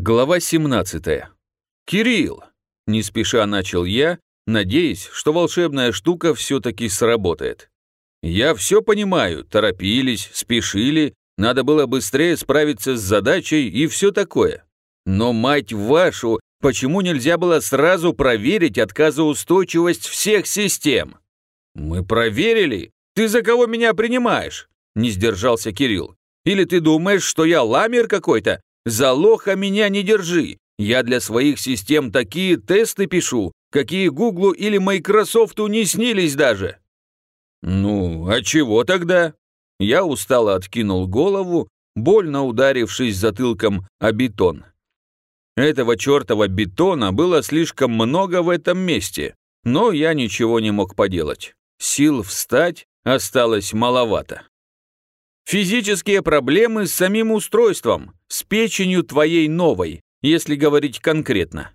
Глава 17. «Кирилл!» – не спеша начал я, надеясь, что волшебная штука все-таки сработает. «Я все понимаю, торопились, спешили, надо было быстрее справиться с задачей и все такое. Но, мать вашу, почему нельзя было сразу проверить отказоустойчивость всех систем?» «Мы проверили? Ты за кого меня принимаешь?» – не сдержался Кирилл. «Или ты думаешь, что я ламер какой-то, за лоха меня не держи. Я для своих систем такие тесты пишу, какие Гуглу или Майкрософту не снились даже. Ну, а чего тогда? Я устало откинул голову, больно ударившись затылком о бетон. Этого чертова бетона было слишком много в этом месте, но я ничего не мог поделать. Сил встать осталось маловато. Физические проблемы с самим устройством, с печенью твоей новой, если говорить конкретно.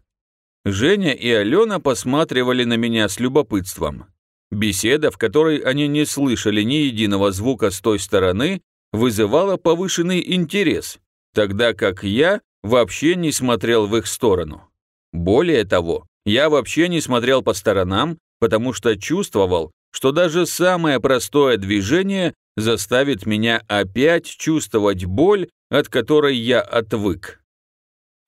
Женя и Алена посматривали на меня с любопытством. Беседа, в которой они не слышали ни единого звука с той стороны, вызывала повышенный интерес, тогда как я вообще не смотрел в их сторону. Более того, я вообще не смотрел по сторонам, потому что чувствовал, что даже самое простое движение заставит меня опять чувствовать боль, от которой я отвык.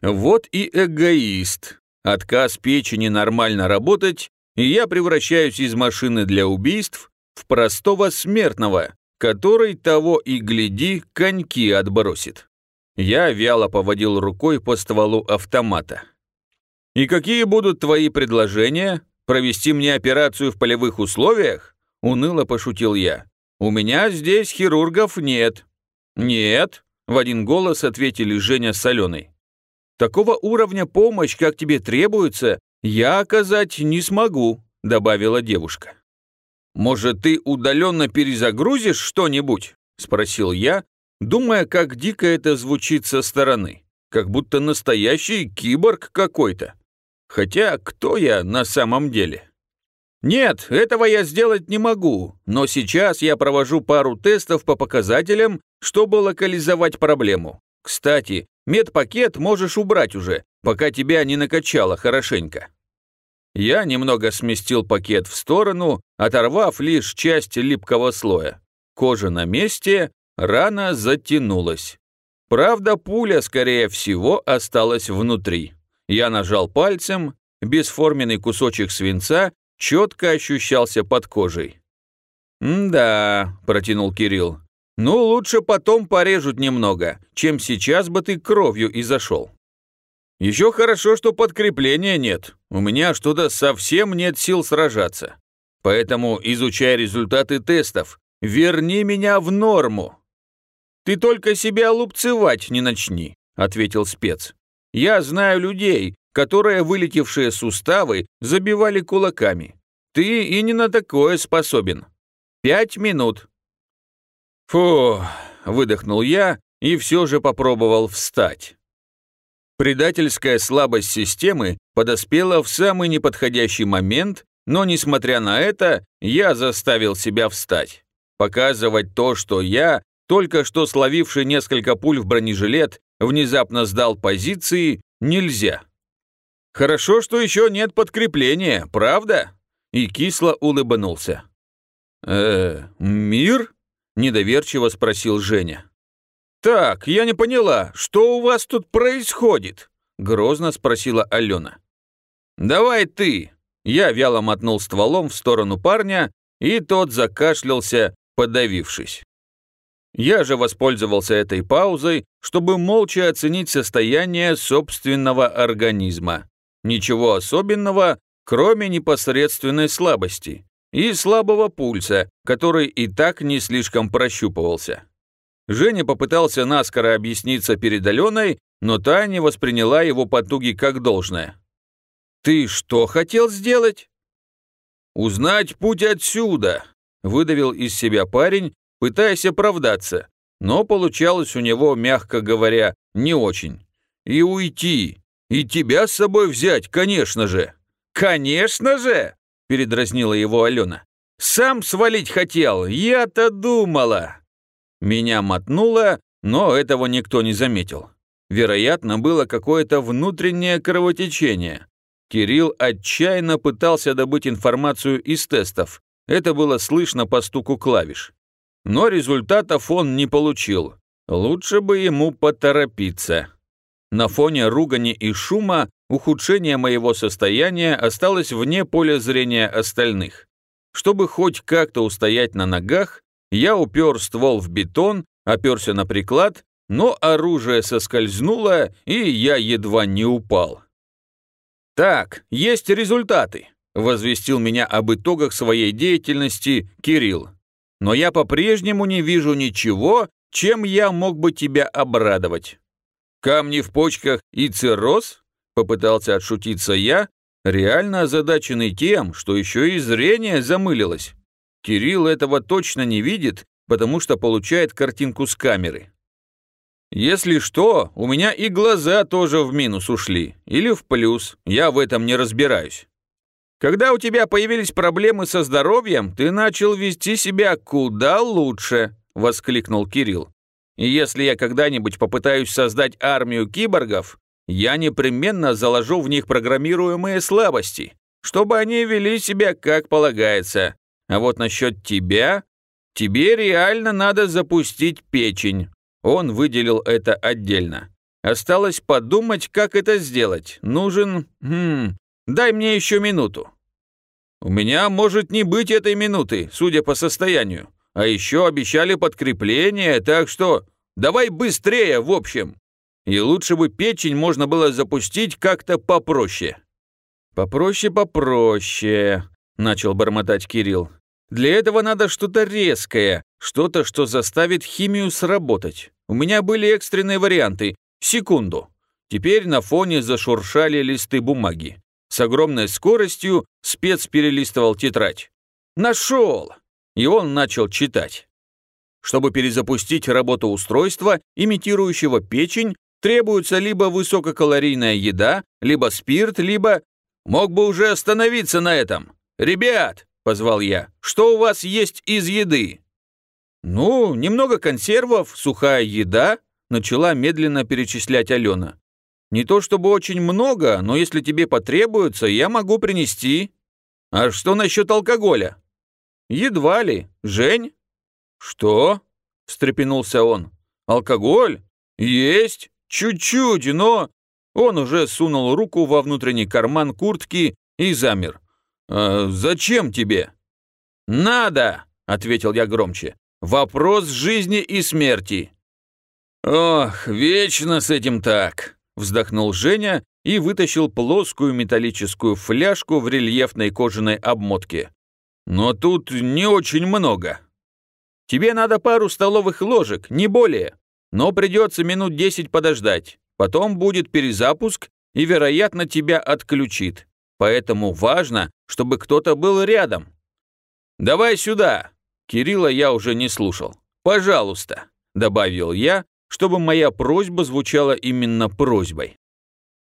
Вот и эгоист. Отказ печени нормально работать, и я превращаюсь из машины для убийств в простого смертного, который того и гляди коньки отбросит. Я вяло поводил рукой по стволу автомата. «И какие будут твои предложения? Провести мне операцию в полевых условиях?» Уныло пошутил я. «У меня здесь хирургов нет». «Нет», — в один голос ответили Женя с Аленой. «Такого уровня помощь, как тебе требуется, я оказать не смогу», — добавила девушка. «Может, ты удаленно перезагрузишь что-нибудь?» — спросил я, думая, как дико это звучит со стороны, как будто настоящий киборг какой-то. Хотя кто я на самом деле? «Нет, этого я сделать не могу, но сейчас я провожу пару тестов по показателям, чтобы локализовать проблему. Кстати, медпакет можешь убрать уже, пока тебя не накачало хорошенько». Я немного сместил пакет в сторону, оторвав лишь часть липкого слоя. Кожа на месте, рана затянулась. Правда, пуля, скорее всего, осталась внутри. Я нажал пальцем, бесформенный кусочек свинца четко ощущался под кожей. «Да», — протянул Кирилл, — «ну лучше потом порежут немного, чем сейчас бы ты кровью и зашел». «Еще хорошо, что подкрепления нет. У меня что-то совсем нет сил сражаться. Поэтому изучай результаты тестов. Верни меня в норму». «Ты только себя лупцевать не начни», — ответил спец. «Я знаю людей, которые вылетевшие суставы забивали кулаками. Ты и не на такое способен. Пять минут. Фу, выдохнул я и все же попробовал встать. Предательская слабость системы подоспела в самый неподходящий момент, но, несмотря на это, я заставил себя встать. Показывать то, что я, только что словивший несколько пуль в бронежилет, внезапно сдал позиции, нельзя. Хорошо, что еще нет подкрепления, правда?» И кисло улыбнулся. «Э, мир?» – недоверчиво спросил Женя. «Так, я не поняла, что у вас тут происходит?» – грозно спросила Алена. «Давай ты!» Я вяло мотнул стволом в сторону парня, и тот закашлялся, подавившись. Я же воспользовался этой паузой, чтобы молча оценить состояние собственного организма. Ничего особенного, кроме непосредственной слабости и слабого пульса, который и так не слишком прощупывался. Женя попытался наскоро объясниться перед Аленой, но та не восприняла его потуги как должное. «Ты что хотел сделать?» «Узнать путь отсюда», — выдавил из себя парень, пытаясь оправдаться, но получалось у него, мягко говоря, не очень. «И уйти, «И тебя с собой взять, конечно же!» «Конечно же!» – передразнила его Алена. «Сам свалить хотел, я-то думала!» Меня мотнуло, но этого никто не заметил. Вероятно, было какое-то внутреннее кровотечение. Кирилл отчаянно пытался добыть информацию из тестов. Это было слышно по стуку клавиш. Но результатов он не получил. Лучше бы ему поторопиться. На фоне ругани и шума ухудшение моего состояния осталось вне поля зрения остальных. Чтобы хоть как-то устоять на ногах, я упер ствол в бетон, оперся на приклад, но оружие соскользнуло, и я едва не упал. «Так, есть результаты», — возвестил меня об итогах своей деятельности Кирилл. «Но я по-прежнему не вижу ничего, чем я мог бы тебя обрадовать». «Камни в почках и цирроз?» — попытался отшутиться я, реально озадаченный тем, что еще и зрение замылилось. Кирилл этого точно не видит, потому что получает картинку с камеры. Если что, у меня и глаза тоже в минус ушли, или в плюс, я в этом не разбираюсь. Когда у тебя появились проблемы со здоровьем, ты начал вести себя куда лучше, воскликнул Кирилл. И если я когда-нибудь попытаюсь создать армию киборгов, я непременно заложу в них программируемые слабости, чтобы они вели себя как полагается. А вот насчет тебя, тебе реально надо запустить печень. Он выделил это отдельно. Осталось подумать, как это сделать. Нужен... Хм, дай мне еще минуту. У меня может не быть этой минуты, судя по состоянию. А еще обещали подкрепление, так что... Давай быстрее, в общем. И лучше бы печень можно было запустить как-то попроще». «Попроще, попроще», — начал бормотать Кирилл. «Для этого надо что-то резкое, что-то, что заставит химию сработать. У меня были экстренные варианты. Секунду». Теперь на фоне зашуршали листы бумаги. С огромной скоростью спец перелистывал тетрадь. «Нашел!» И он начал читать. Чтобы перезапустить работу устройства, имитирующего печень, требуется либо высококалорийная еда, либо спирт, либо... Мог бы уже остановиться на этом. «Ребят!» – позвал я. «Что у вас есть из еды?» «Ну, немного консервов, сухая еда», – начала медленно перечислять Алена. «Не то чтобы очень много, но если тебе потребуется, я могу принести». «А что насчет алкоголя?» «Едва ли. Жень?» «Что?» – встрепенулся он. «Алкоголь? Есть. Чуть-чуть, но...» Он уже сунул руку во внутренний карман куртки и замер. «А зачем тебе?» «Надо!» — ответил я громче. «Вопрос жизни и смерти». «Ох, вечно с этим так!» — вздохнул Женя и вытащил плоскую металлическую фляжку в рельефной кожаной обмотке. «Но тут не очень много». «Тебе надо пару столовых ложек, не более», но придется минут 10 подождать. Потом будет перезапуск и, вероятно, тебя отключит. Поэтому важно, чтобы кто-то был рядом. «Давай сюда!» Кирилла я уже не слушал. «Пожалуйста!» Добавил я, чтобы моя просьба звучала именно просьбой.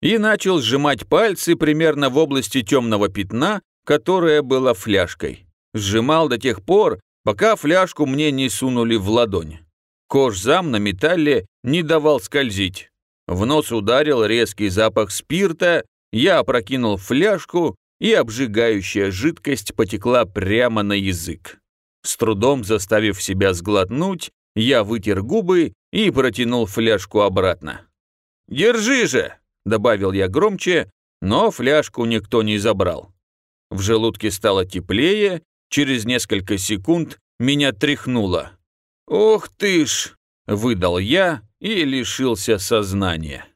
И начал сжимать пальцы примерно в области темного пятна, которое было фляжкой. Сжимал до тех пор, пока фляжку мне не сунули в ладонь. Кожзам на металле не давал скользить. В нос ударил резкий запах спирта, я опрокинул фляжку, и обжигающая жидкость потекла прямо на язык. С трудом заставив себя сглотнуть, я вытер губы и протянул фляжку обратно. «Держи же!» – добавил я громче, но фляжку никто не забрал. В желудке стало теплее, через несколько секунд меня тряхнуло. «Ох ты ж!» – выдал я и лишился сознания.